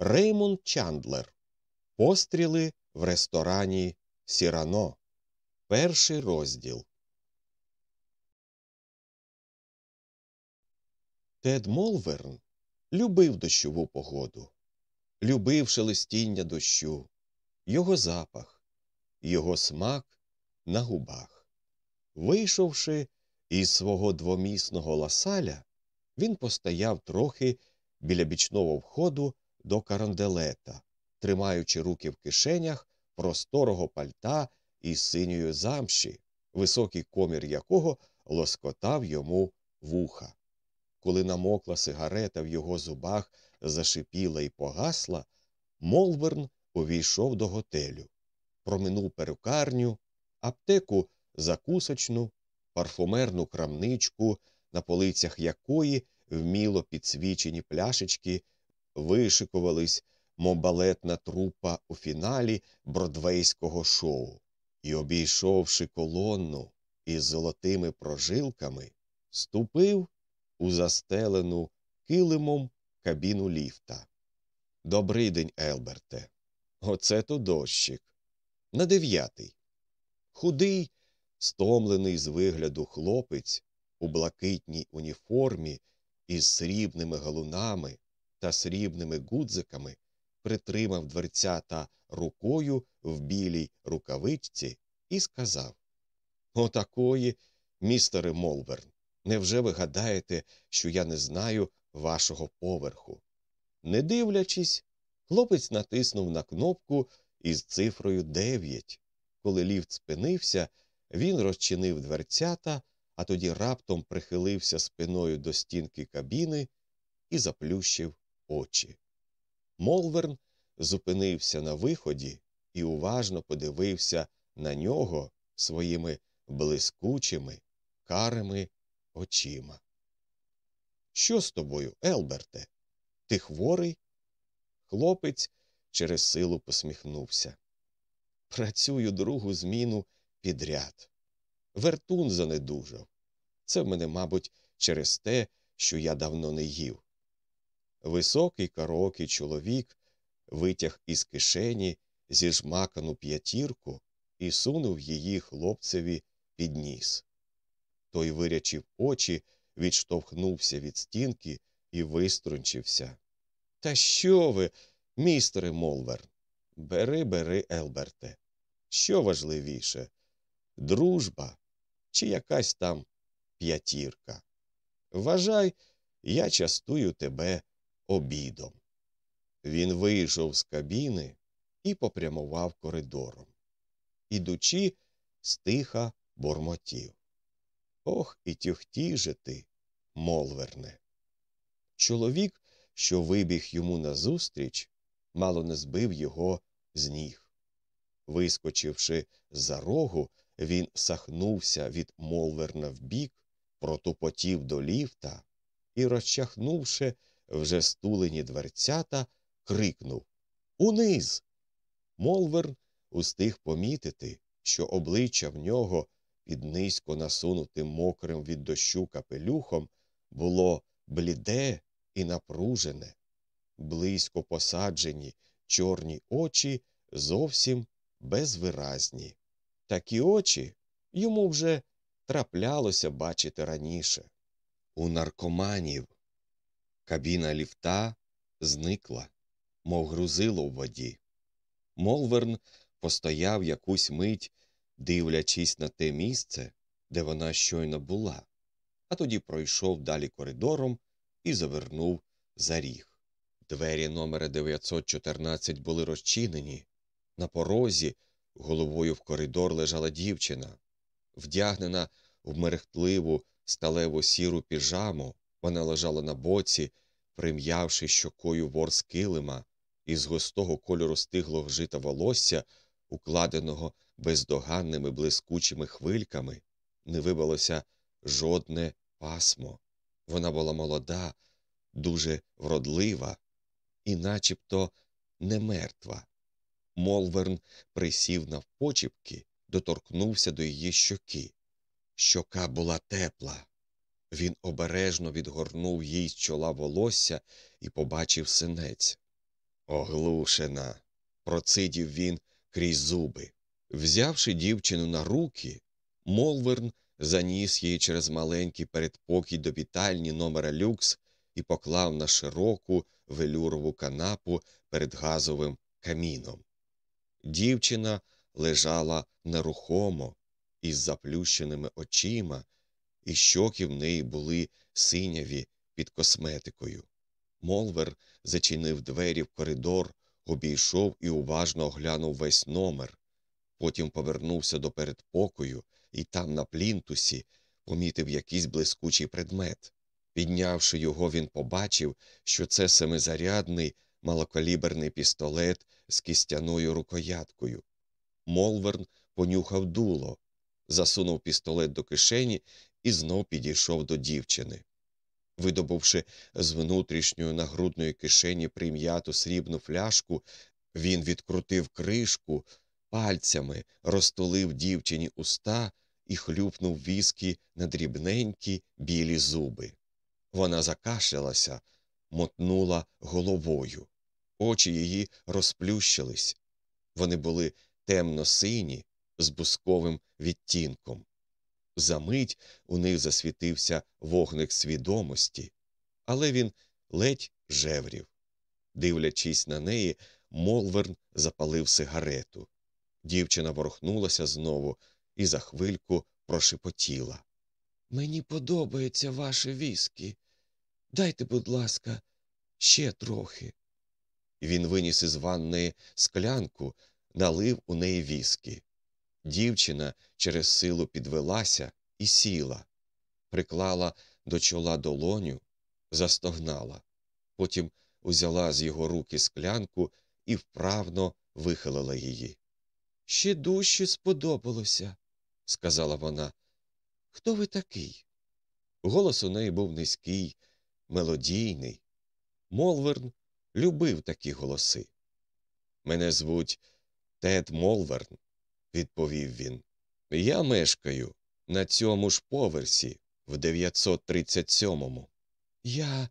Реймонд Чандлер. Постріли в ресторані Сірано. Перший розділ. Тед Молверн любив дощову погоду, любив шелестіння дощу, його запах, його смак на губах. Вийшовши із свого двомісного ласаля, він постояв трохи біля бічного входу до каранделета, тримаючи руки в кишенях просторого пальта із синьої замші, високий комір якого лоскотав йому вуха. Коли намокла сигарета в його зубах зашипіла і погасла, Молверн увійшов до готелю, проминув перукарню, аптеку закусочну, парфумерну крамничку, на полицях якої вміло підсвічені пляшечки вишикувались, мов балетна трупа у фіналі бродвейського шоу, і, обійшовши колонну із золотими прожилками, ступив у застелену килимом кабіну ліфта. Добрий день, Елберте. Оце то дощик. На дев'ятий. Худий, стомлений з вигляду хлопець у блакитній уніформі із срібними галунами та срібними гудзиками притримав дверцята рукою в білій рукавичці і сказав Отакої, містере Молверн, невже ви гадаєте, що я не знаю вашого поверху? Не дивлячись, хлопець натиснув на кнопку із цифрою дев'ять. Коли ліфт спинився, він розчинив дверцята, а тоді раптом прихилився спиною до стінки кабіни і заплющив очі. Молверн зупинився на виході і уважно подивився на нього своїми блискучими, карими очима. Що з тобою, Елберте? Ти хворий? Хлопець через силу посміхнувся. Працюю другу зміну підряд. Вертун занедужав. Це в мене, мабуть, через те, що я давно не їв. Високий карокий чоловік витяг із кишені зіжмакану п'ятірку і сунув її хлопцеві під ніс. Той вирячив очі, відштовхнувся від стінки і виструнчився. Та що ви, містере Молверн? Бери, бери, Елберте. Що важливіше дружба чи якась там п'ятірка? Вважай, я частую тебе обідом. Він вийшов з кабіни і попрямував коридором. Ідучи, стиха бормотів. Ох, і тюхті же ти, молверне. Чоловік, що вибіг йому назустріч, мало не збив його з ніг. Вискочивши за рогу, він сахнувся від молверна вбік, протупотів до ліфта і, розчахнувши вже стулені дверцята, крикнув Униз. Молверн устиг помітити, що обличчя в нього під низько насунутим мокрим від дощу капелюхом було бліде і напружене, близько посаджені чорні очі зовсім безвиразні. Такі очі йому вже траплялося бачити раніше. У наркоманів кабіна ліфта зникла, мов грузило в воді. Молверн постояв якусь мить, дивлячись на те місце, де вона щойно була, а тоді пройшов далі коридором і завернув за ріг. Двері номера 914 були розчинені. На порозі головою в коридор лежала дівчина. Вдягнена в мерехтливу сталеву сіру піжаму, вона лежала на боці, прим'явши щокою ворс килима, із густого кольору стиглого жита волосся, укладеного бездоганними блискучими хвильками, не вибилося жодне пасмо. Вона була молода, дуже вродлива і начебто не мертва. Молверн присів навпочіпки, доторкнувся до її щоки. Щока була тепла. Він обережно відгорнув їй з чола волосся і побачив синець. Оглушена, процидів він крізь зуби. Взявши дівчину на руки, Молверн заніс її через маленький передпокій до вітальні номера люкс і поклав на широку велюрову канапу перед газовим каміном. Дівчина лежала нерухомо, із заплющеними очима, і щоки в неї були синяві під косметикою. Молвер зачинив двері в коридор, обійшов і уважно оглянув весь номер. Потім повернувся до передпокою і там, на плінтусі, помітив якийсь блискучий предмет. Піднявши його, він побачив, що це семизарядний малокаліберний пістолет з кістяною рукояткою. Молверн понюхав дуло, засунув пістолет до кишені і знов підійшов до дівчини. Видобувши з внутрішньої нагрудної кишені прим'яту срібну фляжку, він відкрутив кришку, пальцями розтулив дівчині уста і хлюпнув віскі на дрібненькі білі зуби. Вона закашлялася, мотнула головою. Очі її розплющились. Вони були темно сині, з бусковим відтінком. Замить у них засвітився вогник свідомості, але він ледь жеврів. Дивлячись на неї, Молверн запалив сигарету. Дівчина ворухнулася знову і за хвильку прошепотіла. Мені подобається ваше віскі. Дайте, будь ласка, ще трохи. Він виніс із ванної склянку, налив у неї віскі. Дівчина через силу підвелася і сіла, приклала до чола долоню, застогнала, потім узяла з його руки склянку і вправно вихилила її. Ще дужче сподобалося, сказала вона. Хто ви такий? Голос у неї був низький, мелодійний. Молверн любив такі голоси. Мене звуть Тед Молверн, відповів він. Я мешкаю на цьому ж поверсі, в 937-му. Я,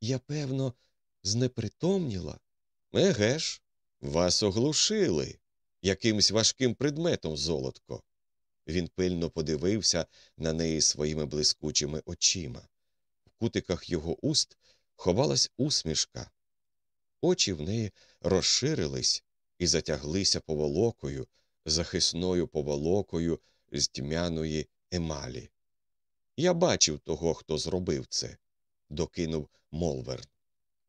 я, певно, знепритомніла. Еге ж, вас оглушили якимсь важким предметом золотко. Він пильно подивився на неї своїми блискучими очима. В кутиках його уст ховалась усмішка. Очі в неї розширились і затяглися поволокою, захисною поволокою з тьмяної емалі. Я бачив того, хто зробив це, докинув Молверн.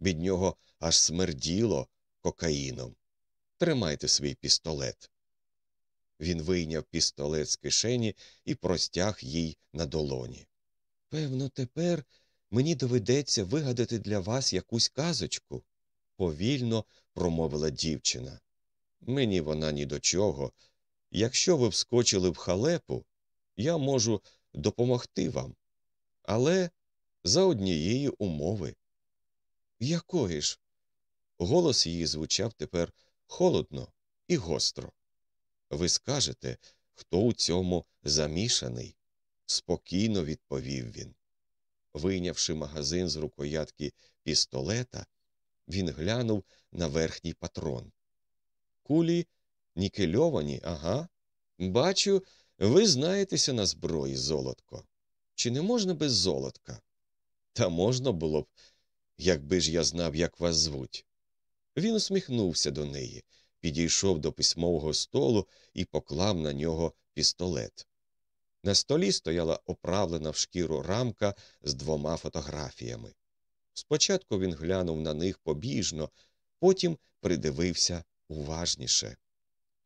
Від нього аж смерділо кокаїном. Тримайте свій пістолет. Він вийняв пістолет з кишені і простяг їй на долоні. Певно, тепер мені доведеться вигадати для вас якусь казочку, повільно промовила дівчина. Мені вона ні до чого. Якщо ви вскочили в халепу, я можу допомогти вам. Але за однієї умови. Якої ж? Голос її звучав тепер холодно і гостро. Ви скажете, хто у цьому замішаний? спокійно відповів він. Вийнявши магазин з рукоятки пістолета, він глянув на верхній патрон. Кулі нікельовані, ага. Бачу, ви знаєтеся на зброї, золотко. Чи не можна без золотка? Та можна було б, якби ж я знав, як вас звуть. Він усміхнувся до неї, підійшов до письмового столу і поклав на нього пістолет. На столі стояла оправлена в шкіру рамка з двома фотографіями. Спочатку він глянув на них побіжно, потім придивився уважніше.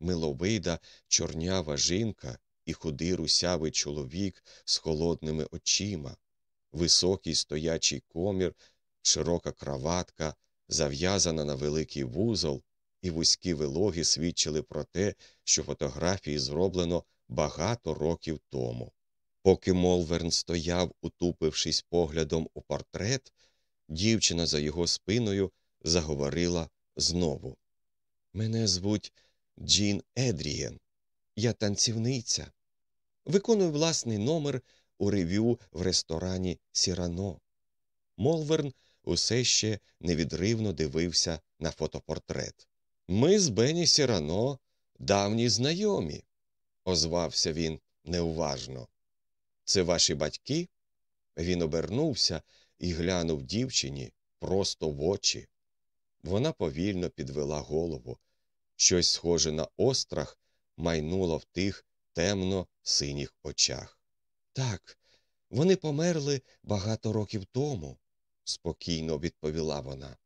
Миловида, чорнява жінка і худий русявий чоловік з холодними очима, високий стоячий комір, широка краватка, зав'язана на великий вузол, і вузькі вилоги свідчили про те, що фотографії зроблено багато років тому. Поки Молверн стояв, утупившись поглядом у портрет, дівчина за його спиною заговорила знову. Мене звуть Джін Едрієн. Я танцівниця. Виконую власний номер у рев'ю в ресторані Сірано. Молверн усе ще невідривно дивився на фотопортрет. Ми з Бені Сірано давні знайомі, озвався він неуважно. Це ваші батьки? Він обернувся і глянув дівчині просто в очі. Вона повільно підвела голову. Щось схоже на острах майнуло в тих темно синіх очах. Так, вони померли багато років тому, спокійно відповіла вона.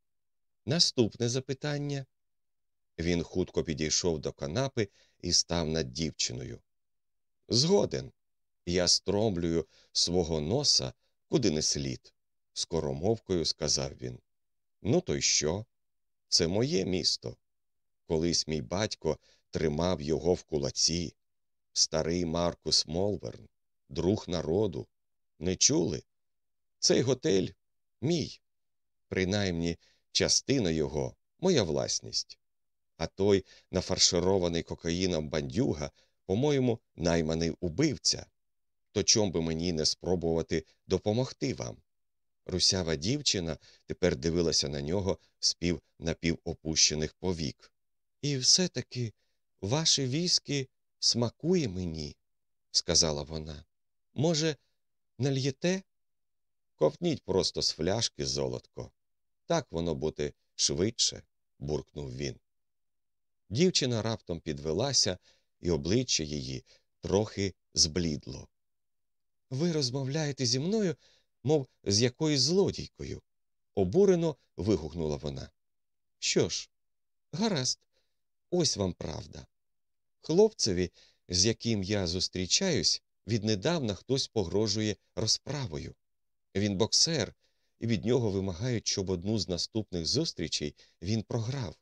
Наступне запитання. Він хутко підійшов до канапи і став над дівчиною. Згоден, я стромлюю свого носа куди не слід, скоромовкою сказав він. Ну, то й що? Це моє місто. Колись мій батько тримав його в кулаці. Старий Маркус Молверн, друг народу. Не чули? Цей готель мій. Принаймні, частина його моя власність. А той нафарширований кокаїном бандюга, по-моєму, найманий убивця. То чом би мені не спробувати допомогти вам? Русява дівчина тепер дивилася на нього з пів напівопущених повік. І все таки ваші віскі смакує мені, сказала вона. Може, нальєте? Ковтніть просто з фляшки, золотко. Так воно буде швидше, буркнув він. Дівчина раптом підвелася, і обличчя її трохи зблідло. Ви розмовляєте зі мною, мов з якоюсь злодійкою, обурено вигукнула вона. Що ж, гаразд, ось вам правда. Хлопцеві, з яким я зустрічаюсь, віднедавна хтось погрожує розправою. Він боксер, і від нього вимагають, щоб одну з наступних зустрічей він програв.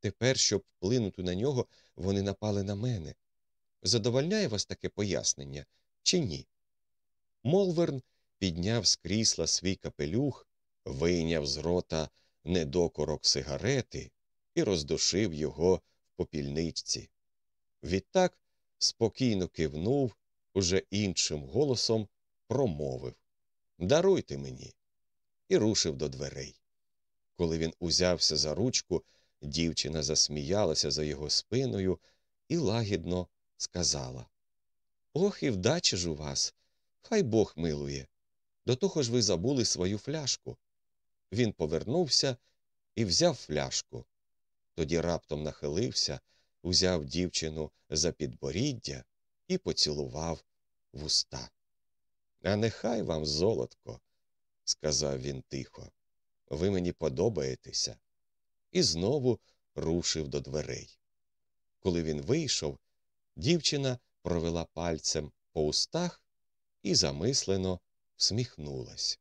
Тепер, щоб вплинути на нього, вони напали на мене. Задовольняє вас таке пояснення чи ні? Молверн підняв з крісла свій капелюх, вийняв з рота недокорок сигарети і роздушив його в попільничці. Відтак спокійно кивнув, уже іншим голосом промовив Даруйте мені. І рушив до дверей. Коли він узявся за ручку, дівчина засміялася за його спиною і лагідно сказала Ох, і вдача ж у вас. Хай Бог милує. До того ж ви забули свою фляжку. Він повернувся і взяв фляжку. Тоді раптом нахилився, узяв дівчину за підборіддя і поцілував в уста. А нехай вам, золотко, сказав він тихо, ви мені подобаєтеся. І знову рушив до дверей. Коли він вийшов, дівчина провела пальцем по устах і замислено всміхнулась.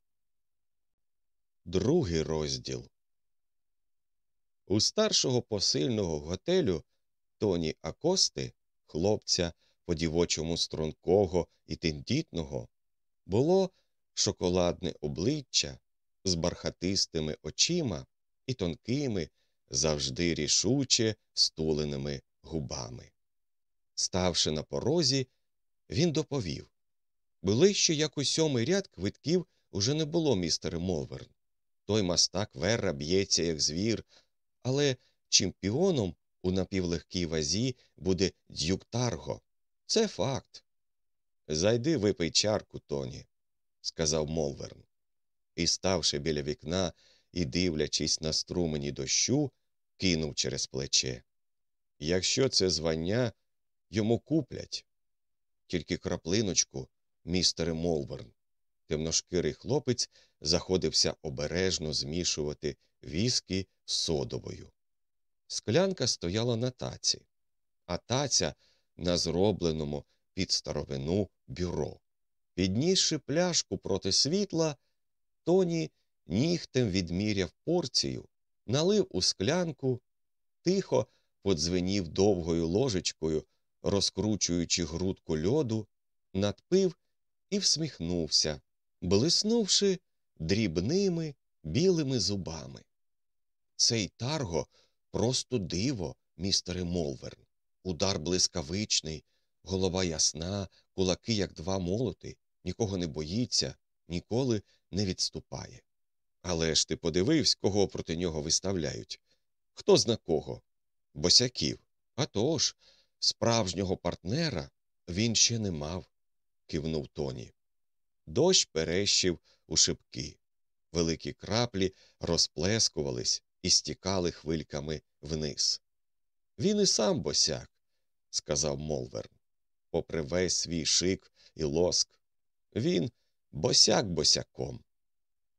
Другий розділ у старшого посильного готелю Тоні Акости, хлопця по дівочому стрункого і тендітного, було шоколадне обличчя з бархатистими очима і тонкими, завжди рішуче стуленими губами. Ставши на порозі, він доповів Ближче, як у сьомий ряд квитків уже не було, містере Молверн. Той мастак Верра б'ється, як звір, але чемпіоном у напівлегкій вазі буде дюк Тарго. Це факт. Зайди випий чарку, Тоні, сказав Молверн. І, ставши біля вікна і дивлячись на струмені дощу, кинув через плече. Якщо це звання, йому куплять. Тільки краплиночку містере Молберн. Темношкирий хлопець заходився обережно змішувати віскі з содовою. Склянка стояла на таці, а таця на зробленому під старовину бюро. Піднісши пляшку проти світла, Тоні нігтем відміряв порцію, налив у склянку, тихо подзвенів довгою ложечкою, розкручуючи грудку льоду, надпив і всміхнувся, блиснувши дрібними білими зубами. Цей тарго просто диво, містере Молверн. Удар блискавичний, голова ясна, кулаки, як два молоти, нікого не боїться, ніколи не відступає. Але ж ти подивився, кого проти нього виставляють. Хто зна кого? Босяків. А тож, справжнього партнера він ще не мав, кивнув Тоні. Дощ перещив у шибки. Великі краплі розплескувались і стікали хвильками вниз. Він і сам босяк, сказав Молверн, попри весь свій шик і лоск. Він босяк босяком.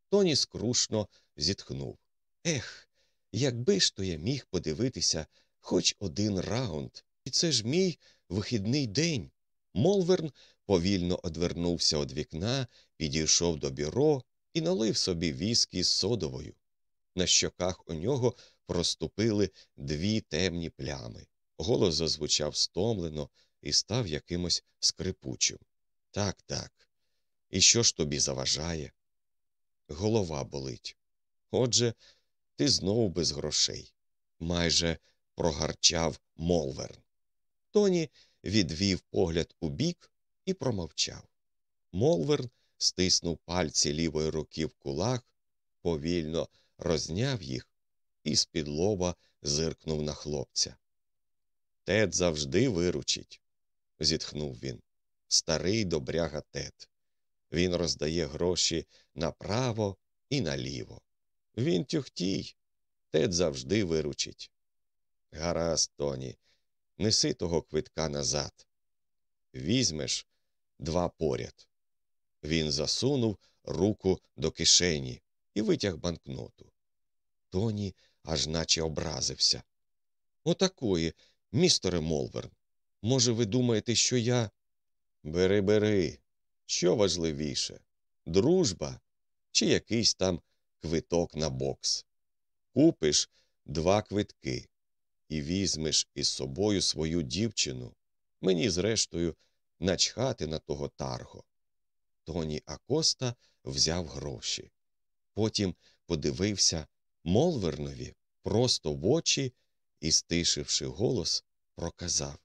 Тоні скрушно зітхнув. Ех, якби ж то я міг подивитися хоч один раунд, і це ж мій вихідний день. Молверн повільно одвернувся від вікна, підійшов до бюро і налив собі віскі з содовою. На щоках у нього проступили дві темні плями. Голос зазвучав стомлено і став якимось скрипучим. Так, так. І що ж тобі заважає? Голова болить. Отже, ти знову без грошей. Майже прогарчав Молверн. Тоні відвів погляд у бік і промовчав. Молверн стиснув пальці лівої руки в кулак, повільно розняв їх і з-під лоба зиркнув на хлопця. Тед завжди виручить, зітхнув він. Старий добряга Тед. Він роздає гроші направо і наліво. Він тюхтій, Тед завжди виручить. Гаразд, Тоні, неси того квитка назад. Візьмеш два поряд. Він засунув руку до кишені і витяг банкноту. Тоні аж наче образився. Отакої, містере Молверн. Може, ви думаєте, що я. Бери, бери. Що важливіше дружба чи якийсь там квиток на бокс. Купиш два квитки і візьмеш із собою свою дівчину. Мені, зрештою, начхати на того тарго. Тоні Акоста взяв гроші. Потім подивився Молвернові просто в очі і, стишивши голос, проказав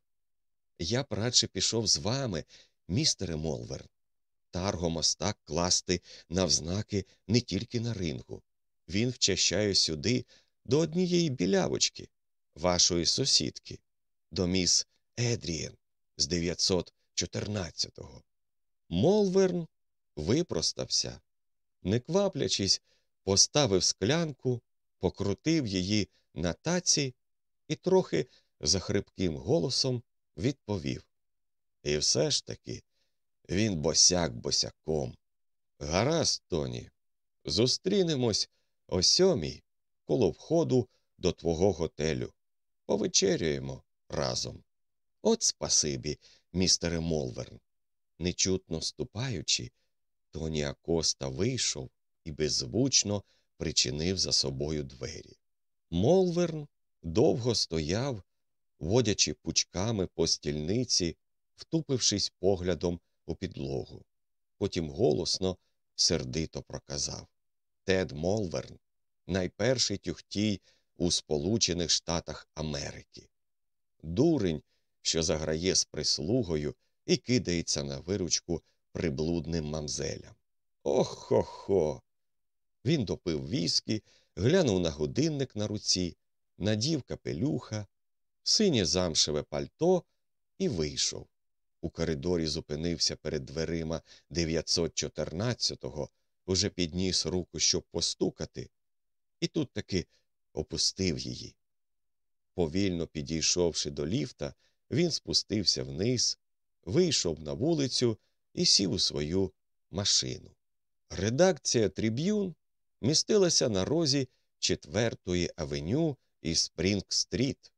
Я б радше пішов з вами, містере Молверн. Тарго мостак класти навзнаки не тільки на рингу. Він вчащає сюди до однієї білявочки, вашої сусідки, до міс Едрієн з 914-го. Молверн випростався, не кваплячись, поставив склянку, покрутив її на таці і трохи захрипким голосом відповів. І все ж таки він босяк босяком. Гаразд, Тоні, зустрінемось о сьомій коло входу до твого готелю. Повечеряємо разом. От спасибі, містере Молверн. Нечутно ступаючи, Тоні Акоста вийшов і беззвучно причинив за собою двері. Молверн довго стояв, водячи пучками по стільниці, втупившись поглядом у підлогу. Потім голосно, сердито проказав Тед Молверн, найперший тюхтій у Сполучених Штатах Америки. Дурень, що заграє з прислугою і кидається на виручку приблудним мамзелям. Ох-хо-хо. Він допив віскі, глянув на годинник на руці, надів капелюха, синє замшеве пальто і вийшов. У коридорі зупинився перед дверима 914-го, уже підніс руку, щоб постукати, і тут таки опустив її. Повільно підійшовши до ліфта, він спустився вниз, вийшов на вулицю і сів у свою машину. Редакція Триб'юн містилася на розі 4-ї авеню і Спрінг-стріт.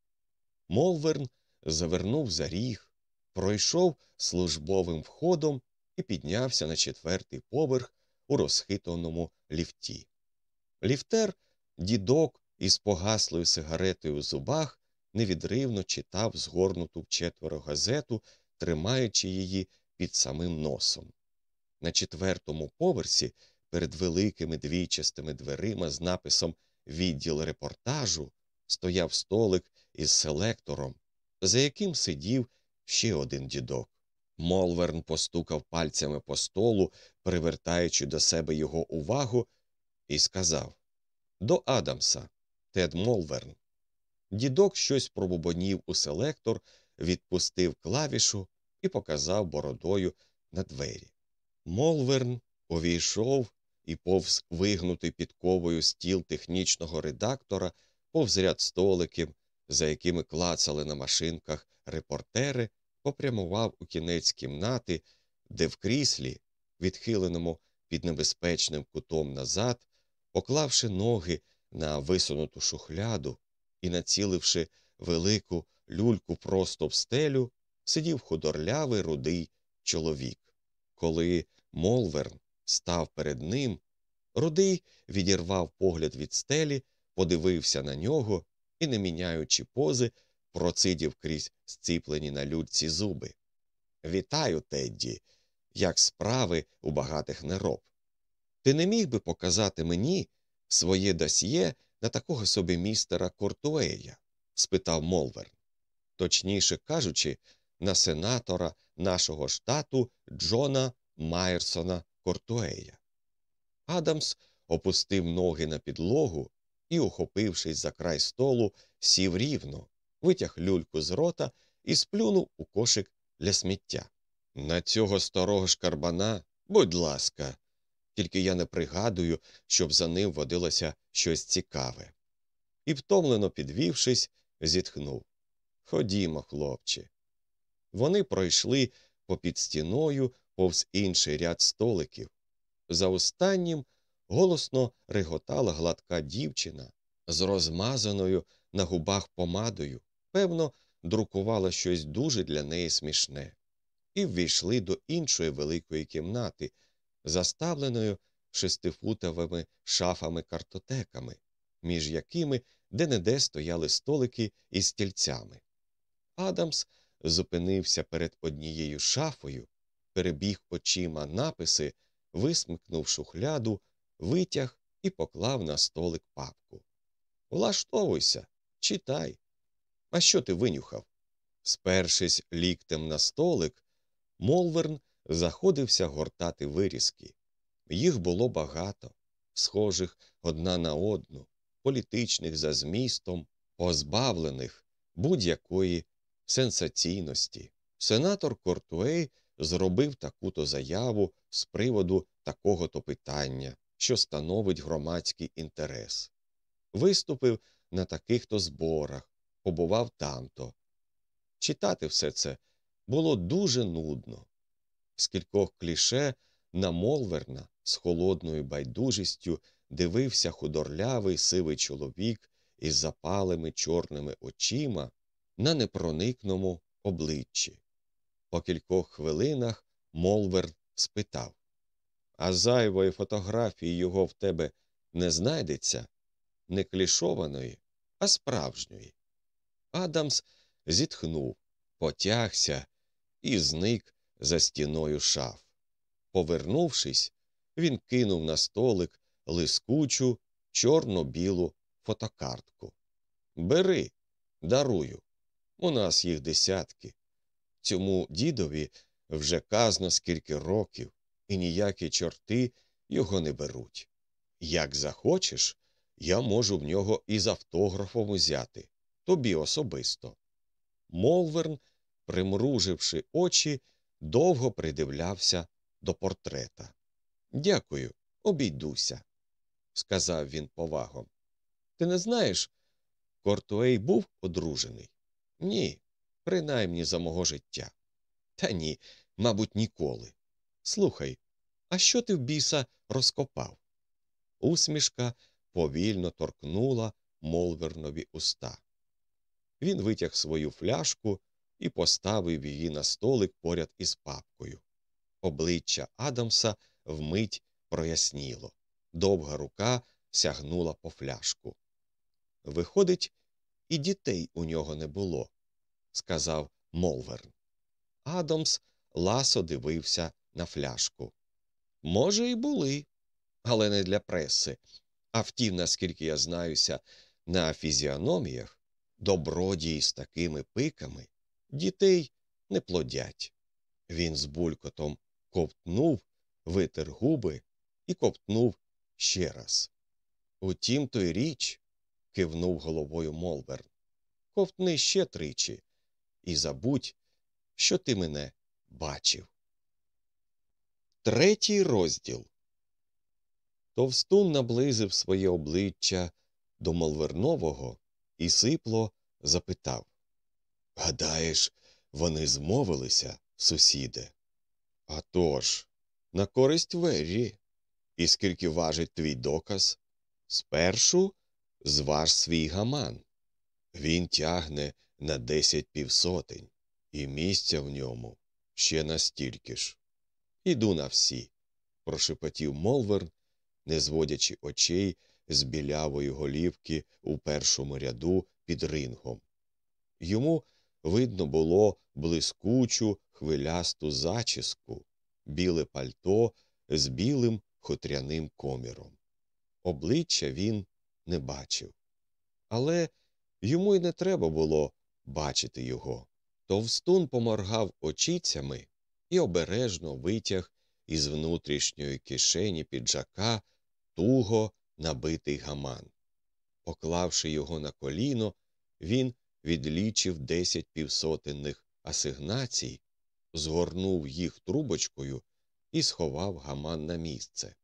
Молверн завернув за ріг, пройшов службовим входом і піднявся на четвертий поверх у розхитаному ліфті. Ліфтер, дідок із погаслою сигаретою у зубах, невідривно читав згорнуту вчетверо газету, тримаючи її під самим носом. На четвертому поверсі, перед великими двійчастими дверима з написом Відділ репортажу, стояв столик із селектором, за яким сидів ще один дідок. Молверн постукав пальцями по столу, привертаючи до себе його увагу, і сказав До Адамса, Тед Молверн. Дідок щось пробубонів у селектор, відпустив клавішу і показав бородою на двері. Молверн увійшов і повз вигнутий підковою стіл технічного редактора, повз ряд столиків, за якими клацали на машинках репортери, попрямував у кінець кімнати, де в кріслі, відхиленому під небезпечним кутом назад, поклавши ноги на висунуту шухляду і націливши велику люльку просто в стелю, сидів худорлявий рудий чоловік. Коли Молверн став перед ним, рудий відірвав погляд від стелі, подивився на нього і, не міняючи пози, процидів крізь зціплені на людці зуби. Вітаю, Тедді, як справи у багатих нероб. Ти не міг би показати мені своє досьє на такого собі містера Кортуея? спитав Молверн. Точніше кажучи, на сенатора нашого штату Джона Майерсона Кортуея. Адамс опустив ноги на підлогу і, ухопившись за край столу, сів рівно, витяг люльку з рота і сплюнув у кошик для сміття. На цього старого шкарбана, будь ласка, тільки я не пригадую, щоб за ним водилося щось цікаве. І, втомлено підвівшись, зітхнув Ходімо, хлопче. Вони пройшли попід стіною повз інший ряд столиків. За останнім голосно реготала гладка дівчина з розмазаною на губах помадою, певно, друкувала щось дуже для неї смішне, і ввійшли до іншої великої кімнати, заставленої шестифутовими шафами картотеками, між якими де неде стояли столики із стільцями. Адамс зупинився перед однією шафою, перебіг очима написи, висмикнув шухляду, витяг і поклав на столик папку. Влаштовуйся, читай. А що ти винюхав? Спершись ліктем на столик, Молверн заходився гортати вирізки. Їх було багато, схожих одна на одну, політичних за змістом, позбавлених будь-якої сенсаційності. Сенатор Кортуей зробив таку-то заяву з приводу такого то питання, що становить громадський інтерес. Виступив на таких то зборах, побував тамто. Читати все це було дуже нудно. З кількох кліше на Молверна з холодною байдужістю дивився худорлявий сивий чоловік із запалими чорними очима на непроникному обличчі. По кількох хвилинах Молверн спитав А зайвої фотографії його в тебе не знайдеться? Не клішованої, а справжньої. Адамс зітхнув, потягся і зник за стіною шаф. Повернувшись, він кинув на столик лискучу чорно-білу фотокартку. Бери, дарую. У нас їх десятки. Цьому дідові вже казно скільки років, і ніякі чорти його не беруть. Як захочеш, я можу в нього із автографом узяти, тобі особисто. Молверн, примруживши очі, довго придивлявся до портрета. Дякую, обійдуся, сказав він повагом. Ти не знаєш, Кортуей був одружений? Ні, принаймні за мого життя. Та ні, мабуть, ніколи. Слухай, а що ти в біса розкопав? Усмішка повільно торкнула Молвернові уста. Він витяг свою фляжку і поставив її на столик поряд із папкою. Обличчя Адамса вмить проясніло. Довга рука сягнула по фляжку. Виходить, і дітей у нього не було, сказав Молверн. Адамс ласо дивився на фляжку. Може, і були, але не для преси. А втім, наскільки я знаюся, на фізіономіях добродії з такими пиками дітей не плодять. Він з булькотом ковтнув, витер губи і ковтнув ще раз. Утім, то й річ, кивнув головою Молверн. Ковтни ще тричі, і забудь, що ти мене бачив. Третій розділ. Товстун наблизив своє обличчя до Молвернового і сипло запитав Гадаєш, вони змовилися, сусіде? «А тож, на користь вежі. І скільки важить твій доказ? Спершу зваж свій гаман. Він тягне на десять півсотень, і місця в ньому ще настільки ж. Іду на всі, прошепотів Молверн, не зводячи очей з білявої голівки у першому ряду під рингом. Йому видно було блискучу хвилясту зачіску, біле пальто з білим хутряним коміром. Обличчя він не бачив. Але йому й не треба було бачити його. Товстун поморгав очіцями і обережно витяг із внутрішньої кишені піджака туго набитий гаман. Поклавши його на коліно, він відлічив десять півсотенних асигнацій, згорнув їх трубочкою і сховав гаман на місце,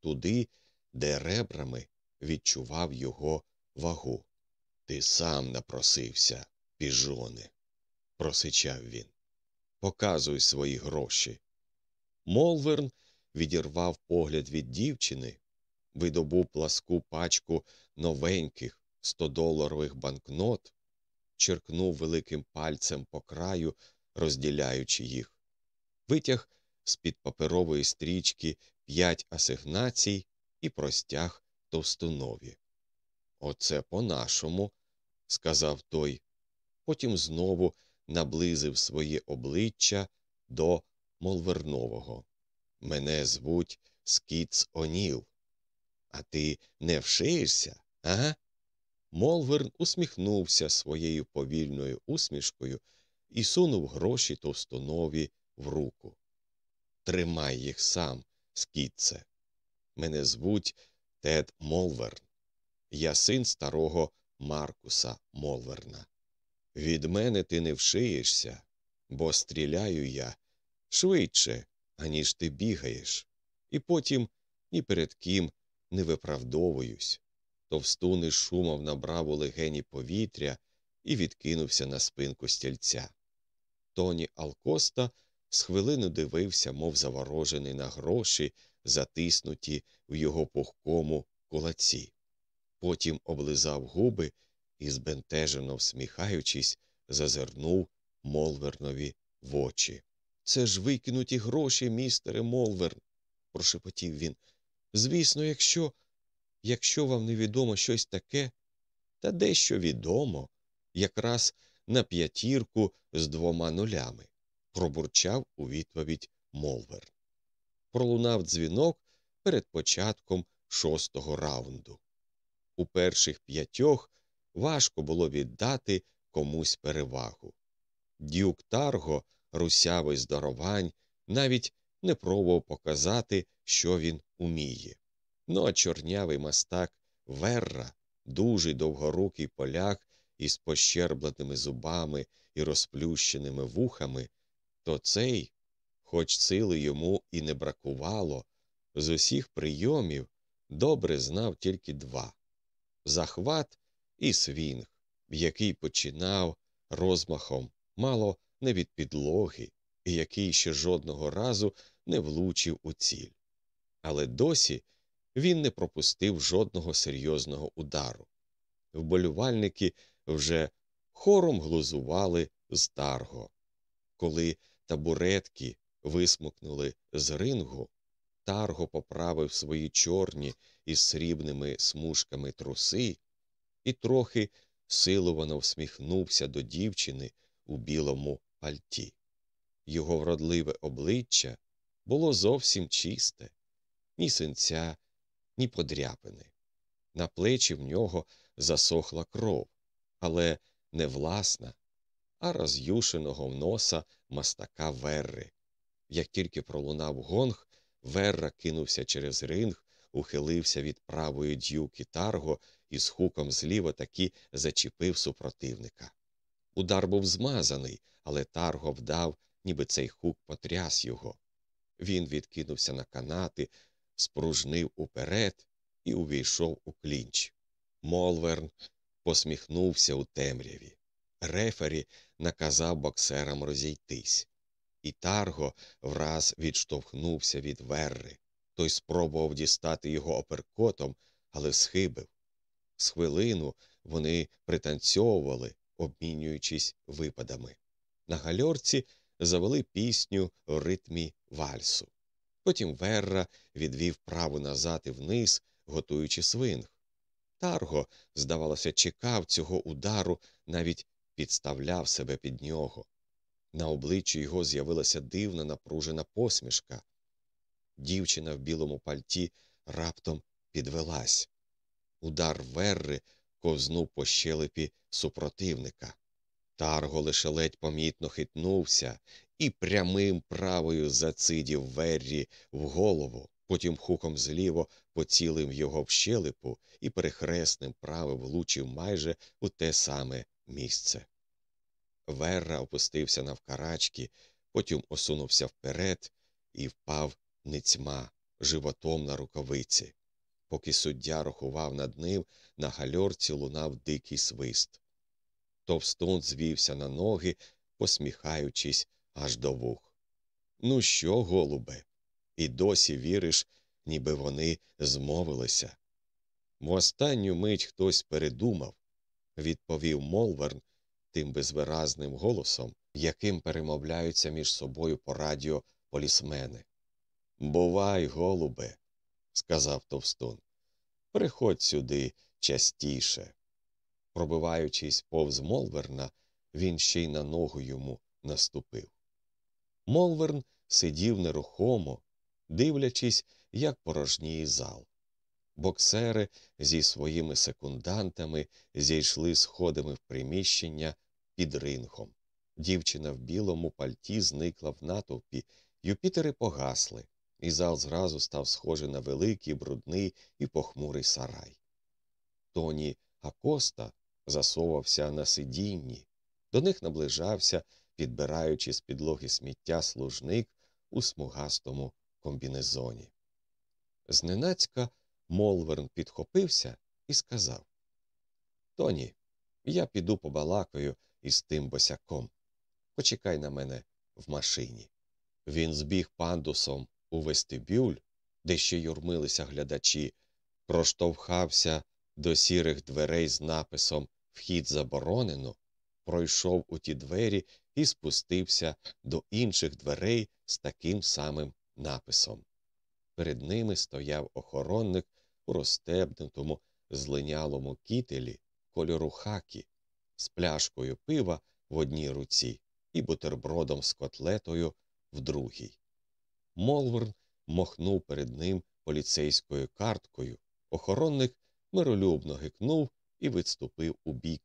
туди, де ребрами відчував його вагу. Ти сам напросився, піжоне, просичав він. Показуй свої гроші. Молверн відірвав погляд від дівчини, видобув пласку пачку новеньких стодоларових банкнот, черкнув великим пальцем по краю, розділяючи їх, витяг з під паперової стрічки п'ять асигнацій і простяг товстунові. Оце по нашому, сказав той. Потім знову наблизив своє обличчя до Молвернового. Мене звуть Скіц Оніл. А ти не вшиєшся, ага? Молверн усміхнувся своєю повільною усмішкою і сунув гроші товстонові в руку. Тримай їх сам, скітце. Мене звуть Тед Молверн. Я син старого Маркуса Молверна. Від мене ти не вшиєшся, бо стріляю я швидше, аніж ти бігаєш, і потім ні перед ким не виправдовуюсь. Товстун із шумом набрав у легені повітря і відкинувся на спинку стільця. Тоні Алкоста з хвилину дивився, мов заворожений на гроші, затиснуті в його пухкому кулаці. Потім облизав губи і, збентежено всміхаючись, зазирнув Молвернові в очі. Це ж викинуті гроші, містере Молверн, прошепотів він. Звісно, якщо якщо вам невідомо щось таке, та дещо відомо, якраз на п'ятірку з двома нулями, пробурчав у відповідь Молверн. Пролунав дзвінок перед початком шостого раунду. У перших п'ятьох важко було віддати комусь перевагу. Дюк Тарго, русявий здоровань, навіть не пробував показати, що він уміє. Ну а чорнявий мастак Верра, дужий довгорукий поляк із пощербленими зубами і розплющеними вухами, то цей, хоч сили йому і не бракувало, з усіх прийомів добре знав тільки два захват і свінг, який починав розмахом мало не від підлоги, і який ще жодного разу не влучив у ціль. Але досі він не пропустив жодного серйозного удару. Вболювальники вже хором глузували з тарго. Коли табуретки висмукнули з рингу, тарго поправив свої чорні із срібними смужками труси і трохи силовано всміхнувся до дівчини у білому пальті. Його вродливе обличчя було зовсім чисте, ні синця, ні подряпини. На плечі в нього засохла кров, але не власна, а роз'юшеного в носа мастака Верри. Як тільки пролунав гонг, Верра кинувся через ринг ухилився від правої дюки Тарго і з хуком зліво таки зачепив супротивника. Удар був змазаний, але Тарго вдав, ніби цей хук потряс його. Він відкинувся на канати, спружнив уперед і увійшов у клінч. Молверн посміхнувся у темряві. Рефері наказав боксерам розійтись. І Тарго враз відштовхнувся від верри. Той спробував дістати його оперкотом, але схибив. З хвилину вони пританцьовували, обмінюючись випадами. На гальорці завели пісню в ритмі вальсу. Потім Верра відвів праву назад і вниз, готуючи свинг. Тарго, здавалося, чекав цього удару, навіть підставляв себе під нього. На обличчі його з'явилася дивна напружена посмішка. Дівчина в білому пальті раптом підвелась. Удар Верри ковзнув по щелепі супротивника. Тарго лише ледь помітно хитнувся і прямим правою зацидів Веррі в голову, потім хуком зліво поцілив його в щелепу і перехресним правим влучив майже у те саме місце. Верра опустився навкарачки, потім осунувся вперед і впав ницьма животом на рукавиці. Поки суддя рахував над ним, на гальорці лунав дикий свист. Товстун звівся на ноги, посміхаючись аж до вух. Ну що, голубе? І досі віриш, ніби вони змовилися. В останню мить хтось передумав, відповів Молверн тим безвиразним голосом, яким перемовляються між собою по радіо полісмени. Бувай, голубе, сказав Товстун. Приходь сюди частіше. Пробиваючись повз Молверна, він ще й на ногу йому наступив. Молверн сидів нерухомо, дивлячись, як порожніє зал. Боксери зі своїми секундантами зійшли сходами в приміщення під рингом. Дівчина в білому пальті зникла в натовпі, Юпітери погасли, і зал зразу став схожий на великий, брудний і похмурий сарай. Тоні Акоста засовався на сидінні, до них наближався, підбираючи з підлоги сміття служник у смугастому комбінезоні. Зненацька Молверн підхопився і сказав Тоні, я піду побалакаю із тим босяком. Почекай на мене в машині. Він збіг пандусом у вестибюль, де ще юрмилися глядачі, проштовхався до сірих дверей з написом Вхід заборонено, пройшов у ті двері і спустився до інших дверей з таким самим написом. Перед ними стояв охоронник у розстебнутому, злинялому кітелі кольору хакі, з пляшкою пива в одній руці і бутербродом з котлетою в другій. Молверн махнув перед ним поліцейською карткою. Охоронник миролюбно гикнув і відступив у бік,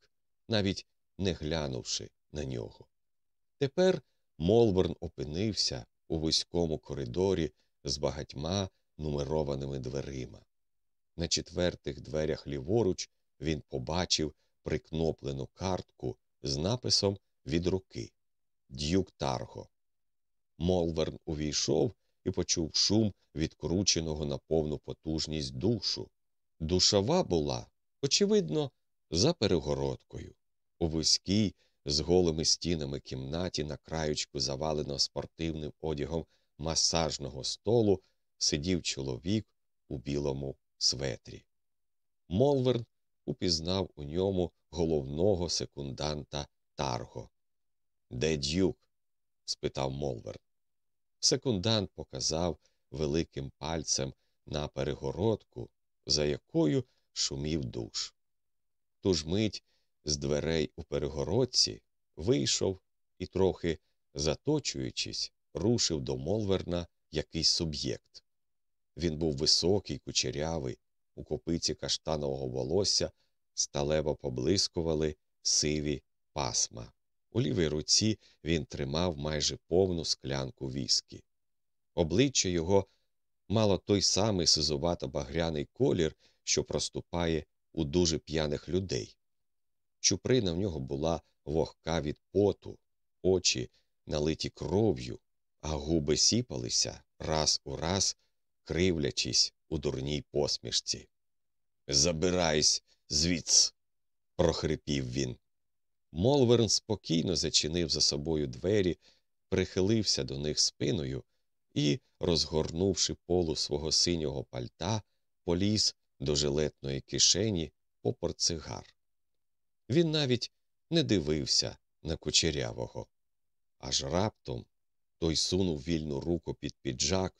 навіть не глянувши на нього. Тепер Молборн опинився у вузькому коридорі з багатьма нумерованими дверима. На четвертих дверях ліворуч він побачив прикноплену картку з написом від руки Д'юк Тарго. Молверн увійшов і почув шум відкрученого на повну потужність душу. Душова була, очевидно, за перегородкою. У вузькій, з голими стінами кімнаті на краючку, завалено спортивним одягом масажного столу, сидів чоловік у білому светрі. Молверн упізнав у ньому головного секунданта Тарго. Де дюк? спитав Молверн. Секундант показав великим пальцем на перегородку, за якою шумів душ. Ту ж мить з дверей у перегородці вийшов і, трохи заточуючись, рушив до Молверна якийсь суб'єкт. Він був високий, кучерявий, у копиці каштанового волосся сталево поблискували сиві пасма. У лівій руці він тримав майже повну склянку віскі. Обличчя його мало той самий сизувато багряний колір, що проступає у дуже п'яних людей. Чуприна в нього була вогка від поту, очі налиті кров'ю, а губи сіпалися раз у раз, кривлячись у дурній посмішці. Забирайсь звідс, прохрипів він. Молверн спокійно зачинив за собою двері, прихилився до них спиною і, розгорнувши полу свого синього пальта, поліз до жилетної кишені по портсигар. Він навіть не дивився на кучерявого. Аж раптом той сунув вільну руку під піджак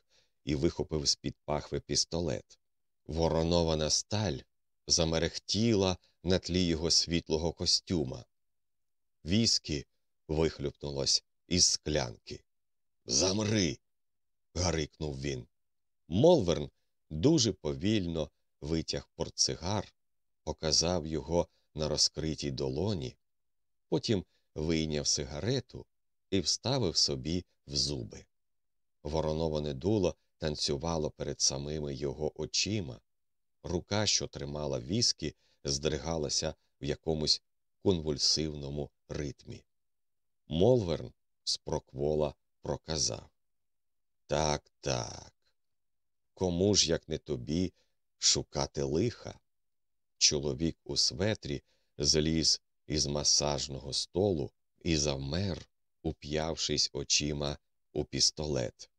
і вихопив з під пахви пістолет. Воронована сталь замерехтіла на тлі його світлого костюма. Віскі вихлюпнулось із склянки. Замри. гарикнув він. Молверн дуже повільно витяг портсигар, показав його на розкритій долоні, потім вийняв сигарету і вставив собі в зуби. Вороноване дуло танцювало перед самими його очима. Рука, що тримала віскі, здригалася в якомусь конвульсивному ритмі. Молверн з проквола проказав Так, так. Кому ж, як не тобі, шукати лиха? Чоловік у светрі зліз із масажного столу і завмер, уп'явшись очима у пістолет.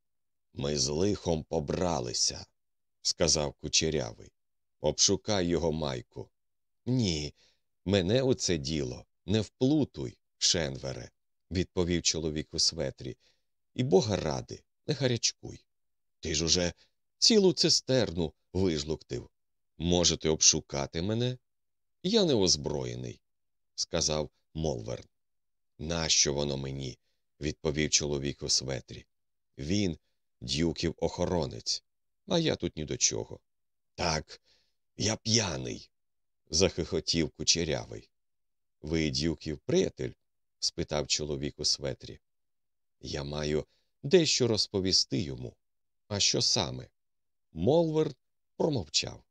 Ми з лихом побралися, сказав кучерявий. Обшукай його майку. Ні, мене у це діло не вплутуй, Шенвере, відповів чоловік у светрі. І бога ради, не гарячкуй. Ти ж уже цілу цистерну вижлуктив. Можете обшукати мене? Я не озброєний, сказав Молверн. Нащо воно мені? відповів чоловік у светрі. Він дюків охоронець, а я тут ні до чого. Так, я п'яний, захихотів кучерявий. Ви дюків приятель? спитав чоловік у светрі. Я маю дещо розповісти йому. А що саме? Молверд промовчав.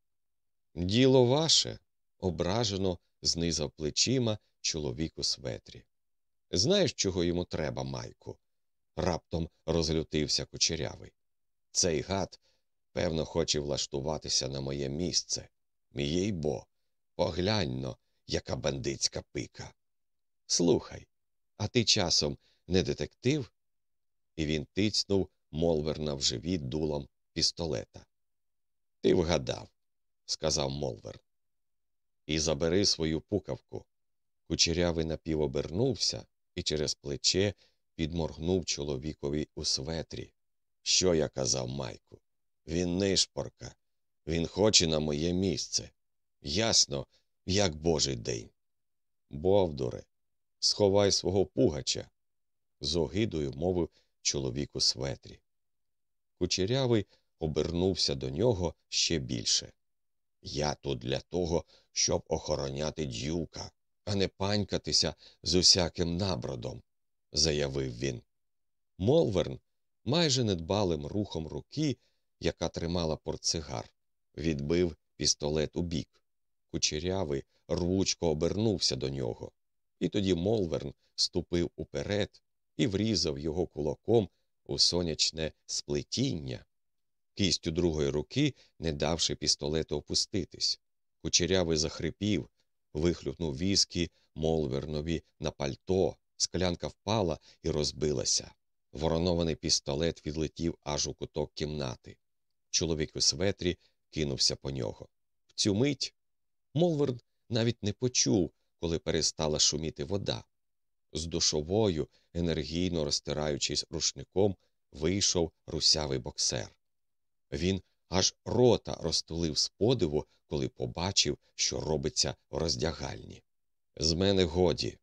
Діло ваше, ображено знизав плечима чоловік у светрі. Знаєш, чого йому треба, Майку? раптом розлютився кучерявий. Цей гад, певно, хоче влаштуватися на моє місце. Їй-бо, поглянь-но, яка бандитська пика. Слухай, а ти часом не детектив? І він тицнув Молверна в живіт дулом пістолета. Ти вгадав, сказав Молверн. І забери свою пукавку. Кучерявий напівобернувся і через плече підморгнув чоловікові у светрі. Що я казав Майку? Він нишпорка, він хоче на моє місце. Ясно, як божий день. Бовдуре, сховай свого пугача, з огидою мовив чоловік у светрі. Кучерявий обернувся до нього ще більше. Я тут для того, щоб охороняти дюка, а не панькатися з усяким набродом, заявив він. Молверн майже недбалим рухом руки, яка тримала портсигар, відбив пістолет у бік. Кучерявий рвучко обернувся до нього, і тоді Молверн ступив уперед і врізав його кулаком у сонячне сплетіння, кістю другої руки, не давши пістолету опуститись. Кучерявий захрипів, вихлюпнув віскі Молвернові на пальто, склянка впала і розбилася. Воронований пістолет відлетів аж у куток кімнати. Чоловік у светрі кинувся по нього. В цю мить Молверн навіть не почув, коли перестала шуміти вода. З душовою, енергійно розтираючись рушником, вийшов русявий боксер. Він аж рота розтулив з подиву, коли побачив, що робиться в роздягальні. З мене годі,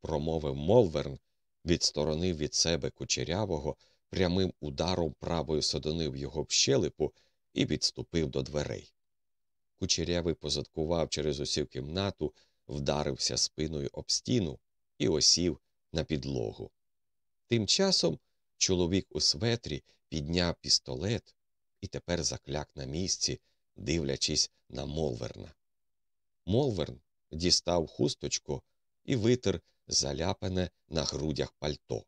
промовив Молверн, відсторонив від себе кучерявого, прямим ударом правою садонив його в щелепу і відступив до дверей. Кучерявий позадкував через усю кімнату, вдарився спиною об стіну і осів на підлогу. Тим часом чоловік у светрі підняв пістолет і тепер закляк на місці, дивлячись на Молверна. Молверн дістав хусточку і витер заляпане на грудях пальто.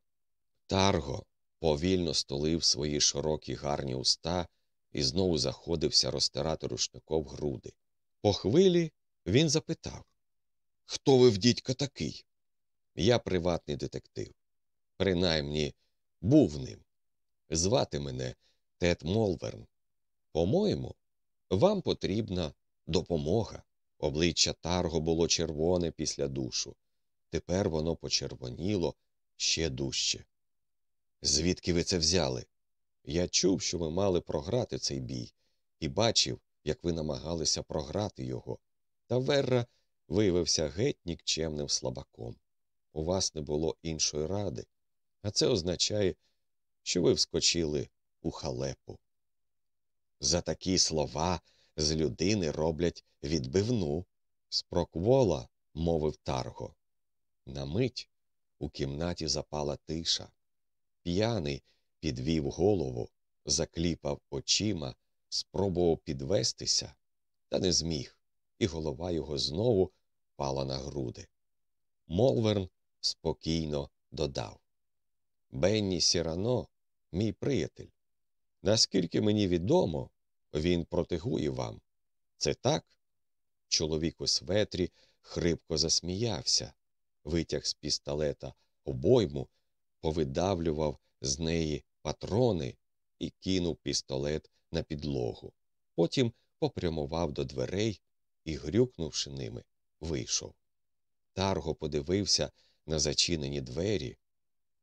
Тарго повільно столив свої широкі гарні уста і знову заходився розтирати рушником груди. По хвилі він запитав Хто ви в дідька такий? Я приватний детектив. Принаймні, був ним. Звати мене Тед Молверн. По-моєму, вам потрібна допомога. Обличчя Тарго було червоне після душу. Тепер воно почервоніло ще дужче. Звідки ви це взяли? Я чув, що ви мали програти цей бій, і бачив, як ви намагалися програти його. Та Верра виявився геть нікчемним слабаком. У вас не було іншої ради, а це означає, що ви вскочили у халепу. За такі слова з людини роблять відбивну. Спроквола, мовив Тарго. На мить у кімнаті запала тиша. П'яний підвів голову, закліпав очима, спробував підвестися, та не зміг, і голова його знову пала на груди. Молверн спокійно додав Бенні Сірано, мій приятель. Наскільки мені відомо, він протигує вам. Це так? Чоловік у светрі хрипко засміявся, витяг з пістолета обойму, повидавлював з неї патрони і кинув пістолет на підлогу. Потім попрямував до дверей і, грюкнувши ними, вийшов. Тарго подивився на зачинені двері,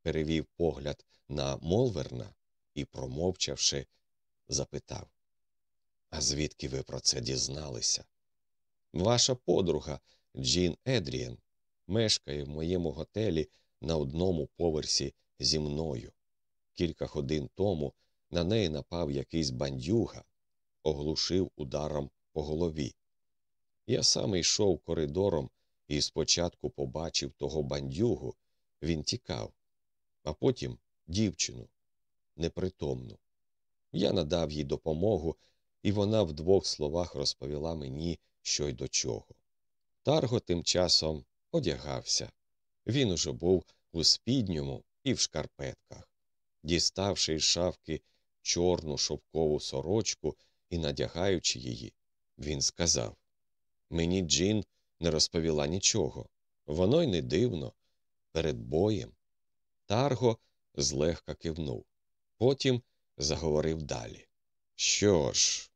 перевів погляд на Молверна і, промовчавши, запитав А звідки ви про це дізналися? Ваша подруга Джін Едрієн мешкає в моєму готелі на одному поверсі зі мною. Кілька годин тому на неї напав якийсь бандюга, оглушив ударом по голові. Я саме йшов коридором і спочатку побачив того бандюгу, він тікав, а потім дівчину непритомну. Я надав їй допомогу, і вона в двох словах розповіла мені, що й до чого. Тарго тим часом одягався. Він уже був у спідньому і в шкарпетках. Діставши із шавки чорну шовкову сорочку і надягаючи її, він сказав Мені Джин не розповіла нічого. Воно й не дивно. Перед боєм. Тарго злегка кивнув. Потім заговорив далі. Що ж,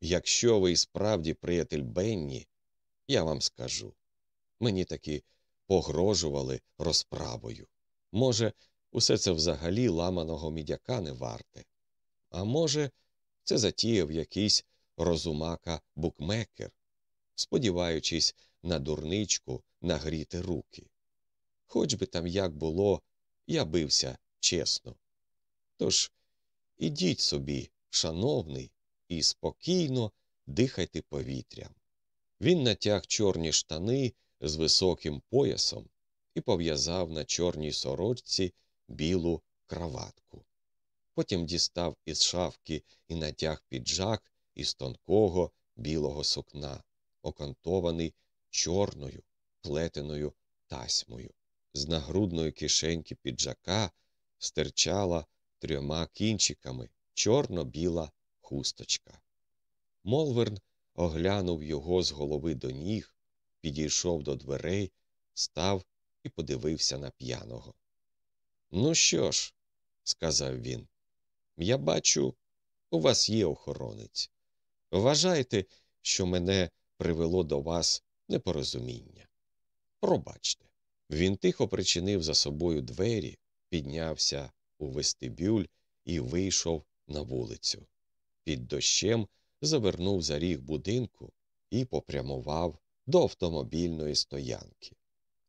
якщо ви і справді приятель Бенні, я вам скажу. Мені таки погрожували розправою. Може, усе це взагалі ламаного мідяка не варте. А може, це затіяв якийсь розумака букмекер, сподіваючись на дурничку нагріти руки. Хоч би там як було, я бився чесно. Тож ідіть собі, шановний, і спокійно дихайте повітрям. Він натяг чорні штани з високим поясом і пов'язав на чорній сорочці білу краватку. Потім дістав із шафки і натяг піджак із тонкого білого сукна, окантований чорною плетеною тасьмою. З нагрудної кишеньки піджака стирчала трьома кінчиками чорно-біла хусточка. Молверн оглянув його з голови до ніг, підійшов до дверей, став і подивився на п'яного. Ну що ж, сказав він, я бачу, у вас є охоронець. Вважайте, що мене привело до вас непорозуміння. Пробачте. Він тихо причинив за собою двері, піднявся у вестибюль і вийшов на вулицю. Під дощем завернув за ріг будинку і попрямував до автомобільної стоянки.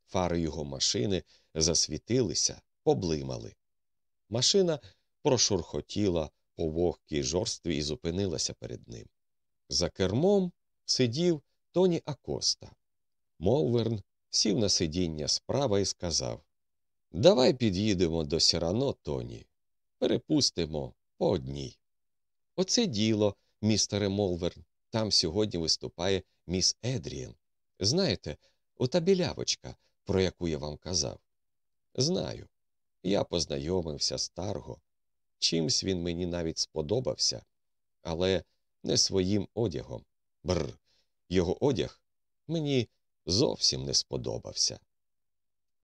Фари його машини засвітилися, поблимали. Машина прошурхотіла по вогкій жорстві і зупинилася перед ним. За кермом сидів Тоні Акоста. Молверн сів на сидіння справа і сказав Давай під'їдемо до Сірано, Тоні. Перепустимо по одній. Оце діло, містере Молверн. Там сьогодні виступає міс Едрієн. Знаєте, ота білявочка, про яку я вам казав. Знаю. Я познайомився з Тарго. Чимсь він мені навіть сподобався, але не своїм одягом. Бр. Його одяг мені зовсім не сподобався.